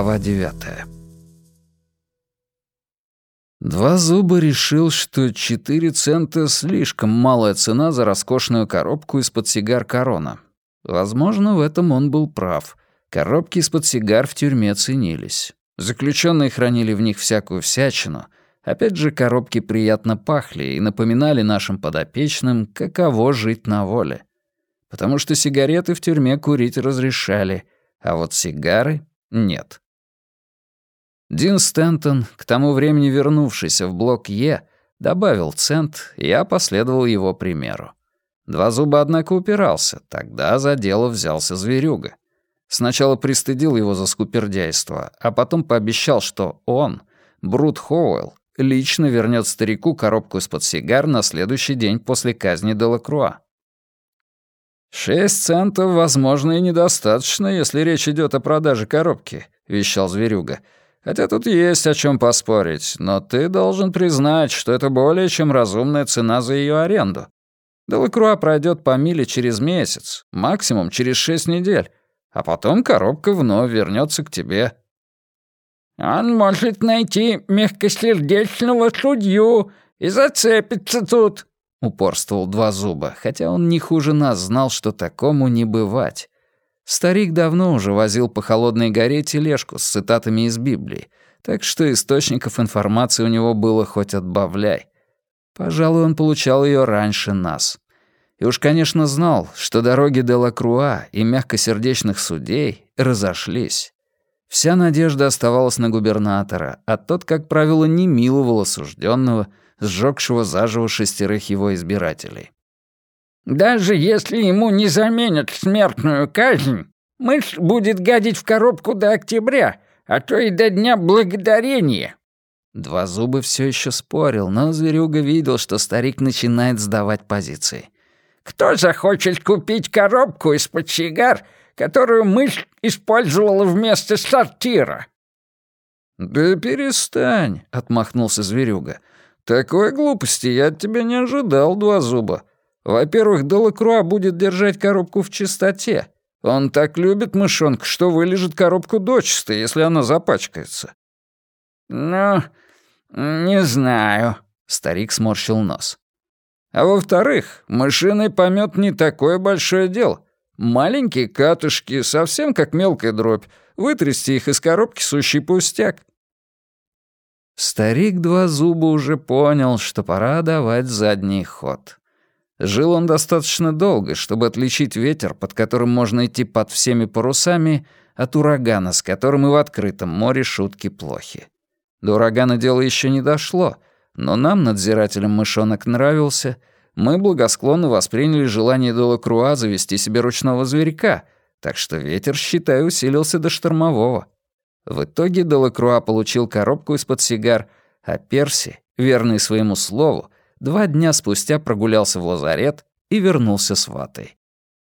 Глава девятая. Два зуба решил, что четыре цента — слишком малая цена за роскошную коробку из-под сигар «Корона». Возможно, в этом он был прав. Коробки из-под сигар в тюрьме ценились. Заключенные хранили в них всякую всячину. Опять же, коробки приятно пахли и напоминали нашим подопечным, каково жить на воле. Потому что сигареты в тюрьме курить разрешали, а вот сигары — нет. Дин Стентон, к тому времени вернувшийся в блок Е, добавил цент, и я последовал его примеру. Два зуба, однако, упирался. Тогда за дело взялся зверюга. Сначала пристыдил его за скупердяйство, а потом пообещал, что он, Брут Хоуэлл, лично вернет старику коробку из-под сигар на следующий день после казни Делакруа. «Шесть центов, возможно, и недостаточно, если речь идет о продаже коробки», — вещал зверюга. Хотя тут есть о чем поспорить, но ты должен признать, что это более чем разумная цена за ее аренду. Делакруа пройдет по миле через месяц, максимум через шесть недель, а потом коробка вновь вернется к тебе. Он может найти мягкосердечного судью и зацепиться тут, упорствовал два зуба, хотя он не хуже нас знал, что такому не бывать. Старик давно уже возил по холодной горе тележку с цитатами из Библии, так что источников информации у него было хоть отбавляй. Пожалуй, он получал ее раньше нас. И уж, конечно, знал, что дороги де Лакруа и мягкосердечных судей разошлись. Вся надежда оставалась на губернатора, а тот, как правило, не миловал осужденного, сжёгшего заживо шестерых его избирателей. Даже если ему не заменят смертную казнь, мышь будет гадить в коробку до октября, а то и до Дня Благодарения». Два зуба все еще спорил, но зверюга видел, что старик начинает сдавать позиции. «Кто захочет купить коробку из-под сигар, которую мышь использовала вместо сортира?» «Да перестань», — отмахнулся зверюга. «Такой глупости я от тебя не ожидал, два зуба. Во-первых, Делакруа будет держать коробку в чистоте. Он так любит мышонка, что вылежит коробку дочисто, если она запачкается». «Ну, не знаю», — старик сморщил нос. «А во-вторых, мышиный помет не такое большое дело. Маленькие катышки, совсем как мелкая дробь. Вытрясти их из коробки сущий пустяк». Старик два зуба уже понял, что пора давать задний ход. Жил он достаточно долго, чтобы отличить ветер, под которым можно идти под всеми парусами, от урагана, с которым и в открытом море шутки плохи. До урагана дело еще не дошло, но нам, надзирателям мышонок, нравился. Мы благосклонно восприняли желание Делакруа завести себе ручного зверька, так что ветер, считай, усилился до штормового. В итоге Делакруа получил коробку из-под сигар, а Перси, верный своему слову, два дня спустя прогулялся в лазарет и вернулся с ватой.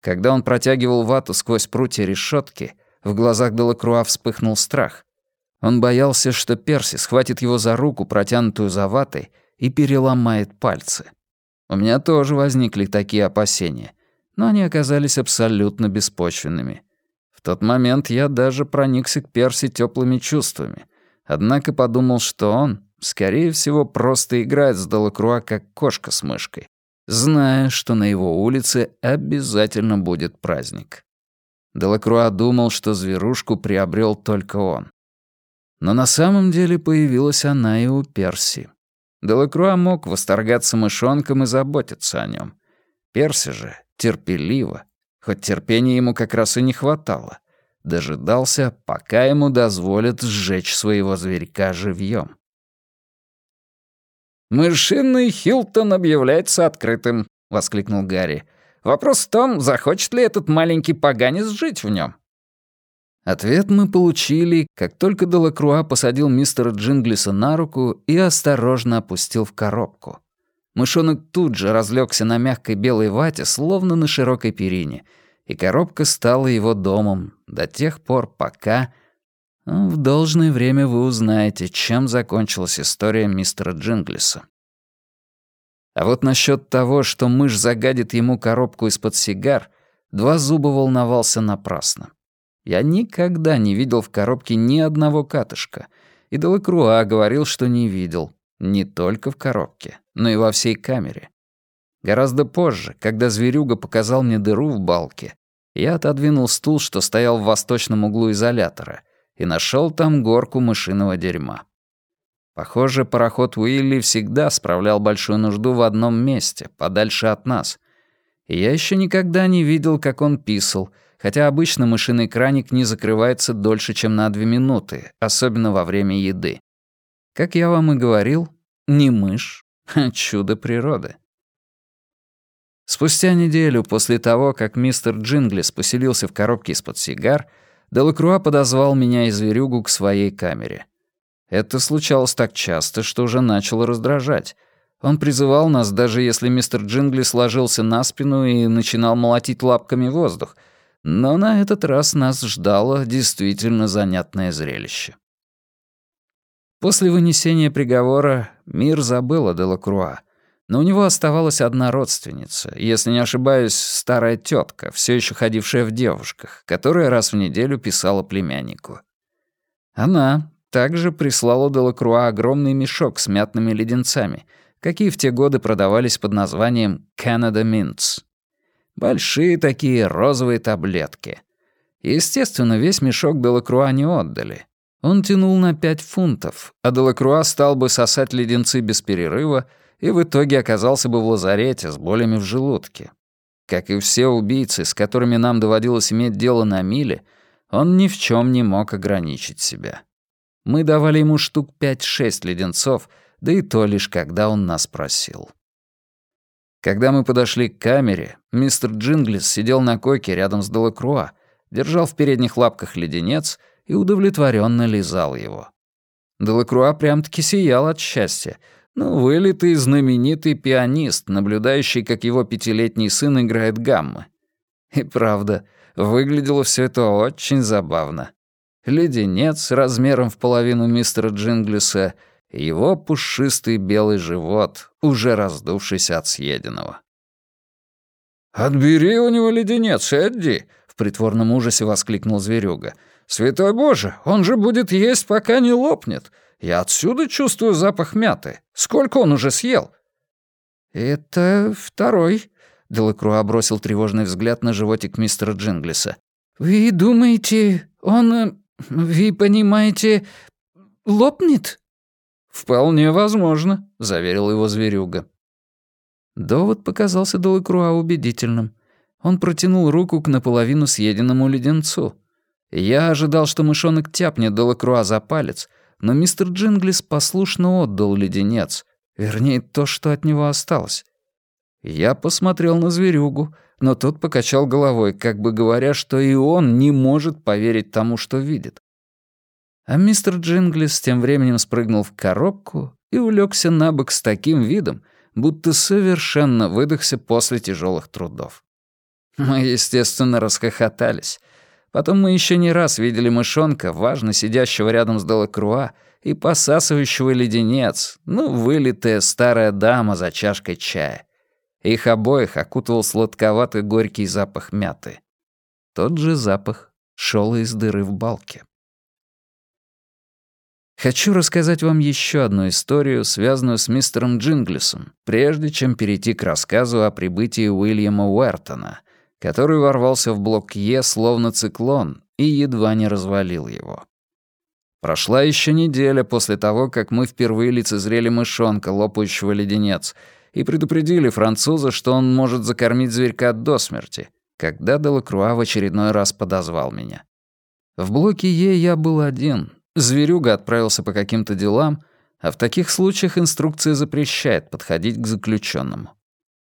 Когда он протягивал вату сквозь прутья решетки, в глазах Делакруа вспыхнул страх. Он боялся, что Перси схватит его за руку, протянутую за ватой, и переломает пальцы. У меня тоже возникли такие опасения, но они оказались абсолютно беспочвенными. В тот момент я даже проникся к Перси теплыми чувствами, однако подумал, что он Скорее всего, просто играет с Делакруа как кошка с мышкой, зная, что на его улице обязательно будет праздник. Делакруа думал, что зверушку приобрел только он. Но на самом деле появилась она и у Перси. Делакруа мог восторгаться мышонком и заботиться о нем. Перси же терпеливо, хоть терпения ему как раз и не хватало, дожидался, пока ему дозволят сжечь своего зверька живьем. «Мышиный Хилтон объявляется открытым», — воскликнул Гарри. «Вопрос в том, захочет ли этот маленький поганец жить в нем. Ответ мы получили, как только Делакруа посадил мистера Джинглиса на руку и осторожно опустил в коробку. Мышонок тут же разлегся на мягкой белой вате, словно на широкой перине, и коробка стала его домом до тех пор, пока в должное время вы узнаете, чем закончилась история мистера Джинглиса. А вот насчет того, что мышь загадит ему коробку из-под сигар, два зуба волновался напрасно. Я никогда не видел в коробке ни одного катышка. И Делакруа говорил, что не видел. Не только в коробке, но и во всей камере. Гораздо позже, когда зверюга показал мне дыру в балке, я отодвинул стул, что стоял в восточном углу изолятора, и нашел там горку мышиного дерьма. Похоже, пароход Уилли всегда справлял большую нужду в одном месте, подальше от нас. И я еще никогда не видел, как он писал, хотя обычно мышиный краник не закрывается дольше, чем на две минуты, особенно во время еды. Как я вам и говорил, не мышь, а чудо природы. Спустя неделю после того, как мистер Джинглис поселился в коробке из-под сигар, Делакруа подозвал меня и зверюгу к своей камере. Это случалось так часто, что уже начало раздражать. Он призывал нас, даже если мистер Джинглис ложился на спину и начинал молотить лапками воздух. Но на этот раз нас ждало действительно занятное зрелище. После вынесения приговора мир забыл о Делакруа, но у него оставалась одна родственница, если не ошибаюсь, старая тетка, все еще ходившая в девушках, которая раз в неделю писала племяннику. Она также прислала Делакруа огромный мешок с мятными леденцами, какие в те годы продавались под названием Canada Mints. Большие такие розовые таблетки. Естественно, весь мешок Делакруа не отдали. Он тянул на пять фунтов, а Делакруа стал бы сосать леденцы без перерыва и в итоге оказался бы в лазарете с болями в желудке. Как и все убийцы, с которыми нам доводилось иметь дело на миле, он ни в чем не мог ограничить себя. Мы давали ему штук пять-шесть леденцов, да и то лишь когда он нас просил. Когда мы подошли к камере, мистер Джинглис сидел на койке рядом с Делакруа, держал в передних лапках леденец и удовлетворенно лизал его. Делакруа прям-таки сиял от счастья. Ну, вылитый знаменитый пианист, наблюдающий, как его пятилетний сын играет гаммы. И правда, выглядело все это очень забавно. Леденец размером в половину мистера Джинглиса его пушистый белый живот, уже раздувшийся от съеденного. «Отбери у него леденец, Эдди!» — в притворном ужасе воскликнул зверюга — «Святой Боже, он же будет есть, пока не лопнет. Я отсюда чувствую запах мяты. Сколько он уже съел?» «Это второй», — Делакруа бросил тревожный взгляд на животик мистера Джинглиса. «Вы думаете, он... Вы понимаете, лопнет?» «Вполне возможно», — заверил его зверюга. Довод показался Делакруа убедительным. Он протянул руку к наполовину съеденному леденцу. Я ожидал, что мышонок тяпнет Делакруа за палец, но мистер Джинглис послушно отдал леденец, вернее, то, что от него осталось. Я посмотрел на зверюгу, но тот покачал головой, как бы говоря, что и он не может поверить тому, что видит. А мистер Джинглис тем временем спрыгнул в коробку и улегся на бок с таким видом, будто совершенно выдохся после тяжелых трудов. Мы, естественно, расхохотались. Потом мы еще не раз видели мышонка, важно сидящего рядом с Делакруа, и посасывающего леденец, ну, вылитая старая дама за чашкой чая. Их обоих окутывал сладковатый горький запах мяты. Тот же запах шел из дыры в балке. Хочу рассказать вам еще одну историю, связанную с мистером Джинглисом, прежде чем перейти к рассказу о прибытии Уильяма Уэртона, который ворвался в блок Е словно циклон и едва не развалил его. Прошла еще неделя после того, как мы впервые лицезрели мышонка, лопающего леденец, и предупредили француза, что он может закормить зверька до смерти, когда Делакруа в очередной раз подозвал меня. В блоке Е я был один. Зверюга отправился по каким-то делам, а в таких случаях инструкция запрещает подходить к заключенному.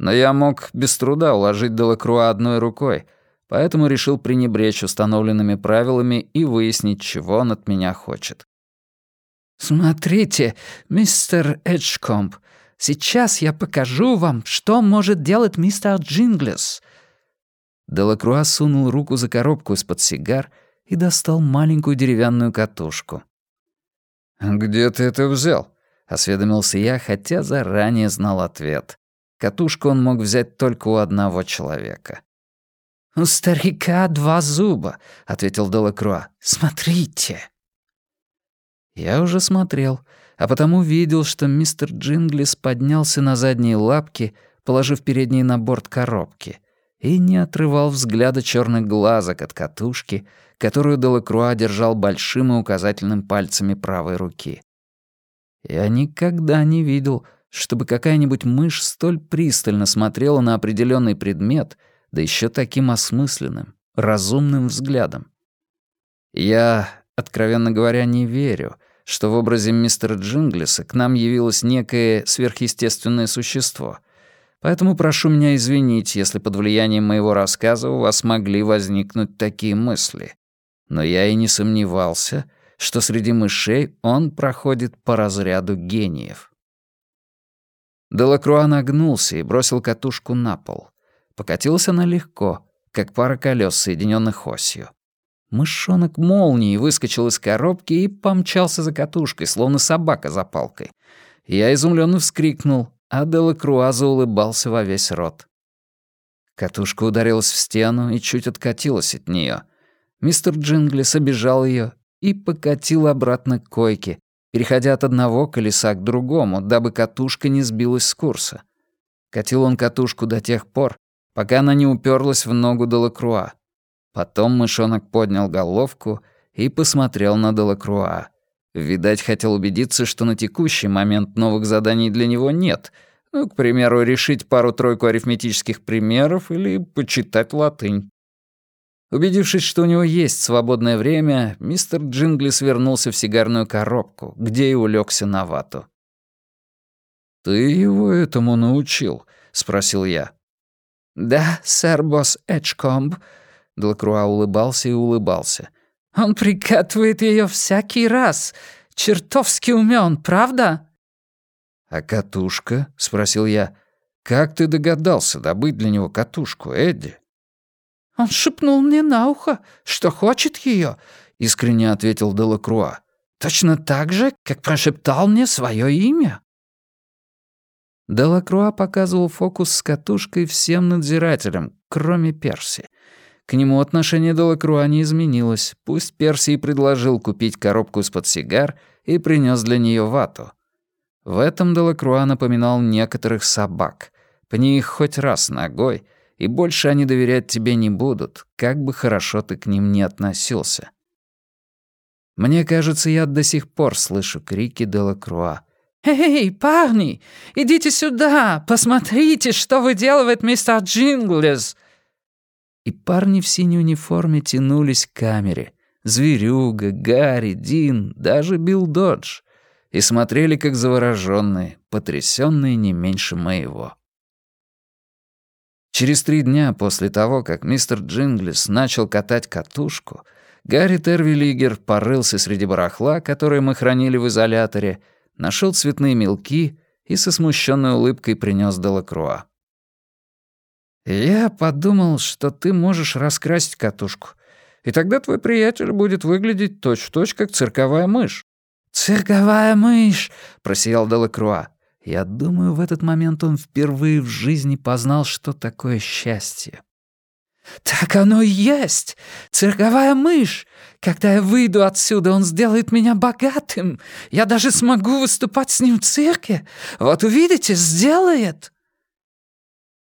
Но я мог без труда уложить Делакруа одной рукой, поэтому решил пренебречь установленными правилами и выяснить, чего он от меня хочет. «Смотрите, мистер Эджкомп, сейчас я покажу вам, что может делать мистер Джинглес». Делакруа сунул руку за коробку из-под сигар и достал маленькую деревянную катушку. «Где ты это взял?» — осведомился я, хотя заранее знал ответ. Катушку он мог взять только у одного человека. «У старика два зуба», — ответил Делакруа. «Смотрите». Я уже смотрел, а потому видел, что мистер Джинглис поднялся на задние лапки, положив передние на борт коробки, и не отрывал взгляда черных глазок от катушки, которую Делакруа держал большим и указательным пальцами правой руки. Я никогда не видел, чтобы какая-нибудь мышь столь пристально смотрела на определенный предмет, да еще таким осмысленным, разумным взглядом. Я, откровенно говоря, не верю, что в образе мистера Джинглиса к нам явилось некое сверхъестественное существо. Поэтому прошу меня извинить, если под влиянием моего рассказа у вас могли возникнуть такие мысли. Но я и не сомневался, что среди мышей он проходит по разряду гениев. Делакруа нагнулся и бросил катушку на пол. Покатилась она легко, как пара колес, соединенных осью. Мышонок молнией выскочил из коробки и помчался за катушкой, словно собака за палкой. Я изумленно вскрикнул, а Делакруа заулыбался во весь рот. Катушка ударилась в стену и чуть откатилась от нее. Мистер Джинглис обижал ее и покатил обратно к койке, переходя от одного колеса к другому, дабы катушка не сбилась с курса. Катил он катушку до тех пор, пока она не уперлась в ногу Делакруа. Потом мышонок поднял головку и посмотрел на Делакруа. Видать, хотел убедиться, что на текущий момент новых заданий для него нет. Ну, к примеру, решить пару-тройку арифметических примеров или почитать латынь. Убедившись, что у него есть свободное время, мистер Джингли свернулся в сигарную коробку, где и улегся на вату. «Ты его этому научил?» — спросил я. «Да, сэр босс Эджкомб», — Делакруа улыбался и улыбался. «Он прикатывает ее всякий раз. Чертовски умен, правда?» «А катушка?» — спросил я. «Как ты догадался добыть для него катушку, Эдди?» «Он шепнул мне на ухо, что хочет ее», — искренне ответил Делакруа. «Точно так же, как прошептал мне свое имя». Делакруа показывал фокус с катушкой всем надзирателям, кроме Перси. К нему отношение Делакруа не изменилось, пусть Перси и предложил купить коробку из-под сигар и принес для нее вату. В этом Делакруа напоминал некоторых собак. Пни их хоть раз ногой — и больше они доверять тебе не будут, как бы хорошо ты к ним ни относился. Мне кажется, я до сих пор слышу крики Делакруа. «Эй, парни, идите сюда, посмотрите, что выделывает мистер Джинглес!» И парни в синей униформе тянулись к камере. Зверюга, Гарри, Дин, даже Билл Додж. И смотрели как заворожённые, потрясённые не меньше моего. Через три дня после того, как мистер Джинглис начал катать катушку, Гарри Тервилигер порылся среди барахла, которое мы хранили в изоляторе, нашел цветные мелки и со смущенной улыбкой принес Делакруа. «Я подумал, что ты можешь раскрасить катушку, и тогда твой приятель будет выглядеть точь-в-точь, -точь, как цирковая мышь». «Цирковая мышь!» — просиял Делакруа. Я думаю, в этот момент он впервые в жизни познал, что такое счастье. «Так оно и есть! Цирковая мышь! Когда я выйду отсюда, он сделает меня богатым. Я даже смогу выступать с ним в цирке. Вот увидите, сделает!»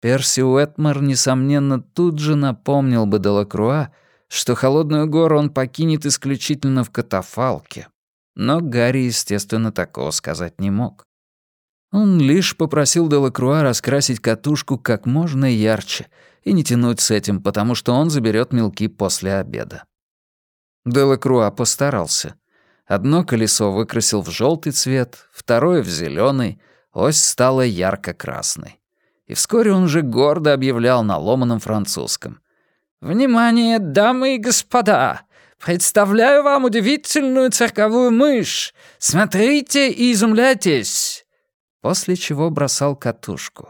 Перси Уэтмор, несомненно, тут же напомнил бы Делакруа, что Холодную гору он покинет исключительно в катафалке. Но Гарри, естественно, такого сказать не мог. Он лишь попросил Делакруа раскрасить катушку как можно ярче и не тянуть с этим, потому что он заберет мелки после обеда. Делакруа постарался. Одно колесо выкрасил в желтый цвет, второе — в зеленый, ось стала ярко-красной. И вскоре он уже гордо объявлял на ломаном французском. «Внимание, дамы и господа! Представляю вам удивительную цирковую мышь! Смотрите и изумляйтесь! После чего бросал катушку.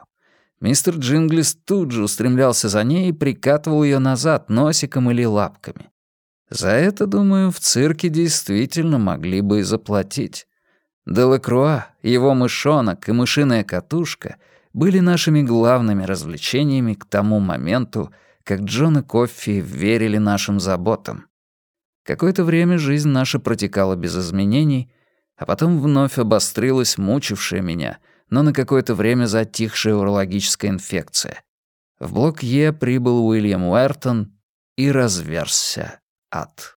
Мистер Джинглис тут же устремлялся за ней и прикатывал ее назад носиком или лапками. За это, думаю, в цирке действительно могли бы и заплатить. Делакруа, его мышонок и мышиная катушка были нашими главными развлечениями к тому моменту, как Джон и Коффи верили нашим заботам. Какое-то время жизнь наша протекала без изменений, а потом вновь обострилась мучившая меня, но на какое-то время затихшая урологическая инфекция. В блок Е прибыл Уильям Уэртон и разверзся ад.